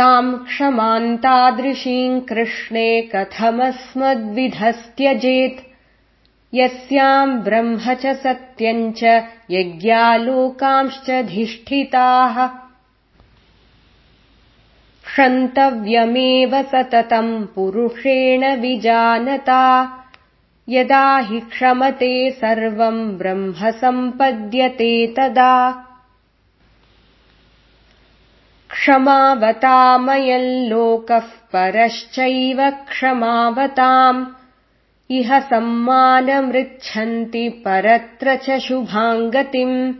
ताम् क्षमान्तादृशीम् कृष्णे कथमस्मद्विधस्त्यजेत्। यस्याम् ब्रह्म च सत्यम् च यज्ञालोकांश्चधिष्ठिताः क्षन्तव्यमेव सततम् पुरुषेण विजानता। यदा हि क्षमते सर्वम् ब्रह्म सम्पद्यते तदा क्षमावतामयल्लोकः परश्चैव क्षमावताम्। इह सम्मानमृच्छन्ति परत्र च शुभाङ्गतिम्।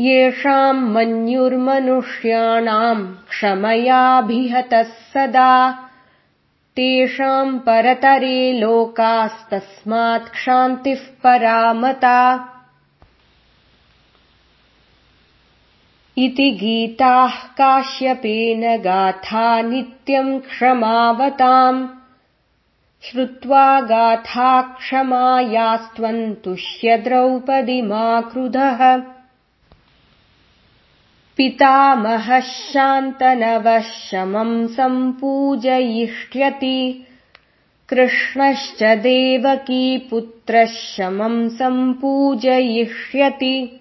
येषाम् मन्युर्मनुष्याणाम् क्षमयाभिहतः सदा। तेषाम् परतरे लोकास्तस्मात् क्षान्तिः परामता इति गीताः काश्यपेन गाथा नित्यम् क्षमावताम्। श्रुत्वा गाथा क्षमायास्त्वन्तुष्य द्रौपदीमाकृधः पितामहः शान्तनवः शमम् सम्पूजयिष्यति कृष्णश्च देवकी पुत्रः शमम् सम्पूजयिष्यति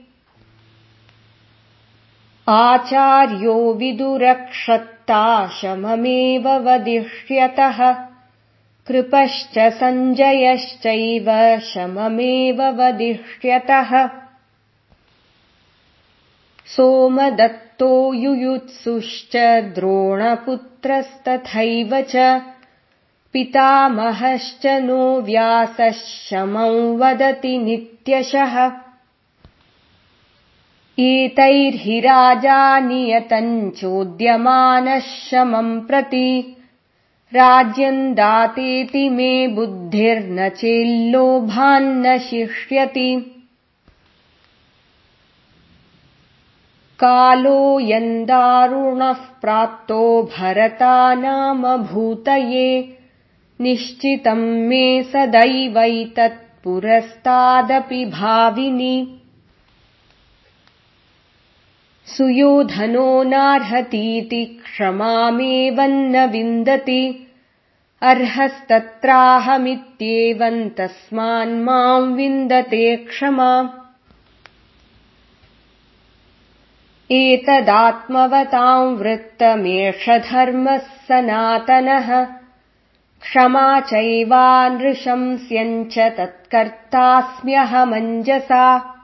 आचार्यो विदुरक्षत्ता शममेव वदिष्यतः। कृपश्च सञ्जयश्चैव शममेव वदिष्यतः। सोमदत्तो युयुत्सुश्च द्रोणपुत्रस्तथैव च। पितामहश्च नो व्यासः शमं वदति नित्यशः एतैर्हि राजा नियतम् चोद्यमानः शमम् प्रति। राज्यम् दातेति मे बुद्धिर्न चेल्लोभान्न शिष्यति। कालोऽयन्दारुणः प्राप्तो भरतानामभूतये निश्चितम् मे सदैवैतत्पुरस्तादपि भाविनि सुयोधनो नार्हतीति क्षमामेवन्न विन्दति। अर्हस्तत्राहमित्येवम् तस्मान्माम् विन्दते क्षमा। एतदात्मवताम् वृत्तमेष धर्मः सनातनः क्षमा चैवानृशंस्यम् च तत्कर्तास्म्यहमञ्जसा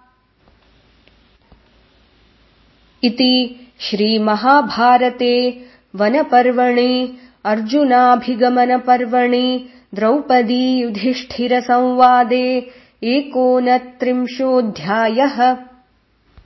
इति श्रीमहाभारते वनपर्वणि अर्जुनाभिगमनपर्वणि द्रौपदी युधिष्ठिरसंवादे एकोनत्रिंशोऽध्यायः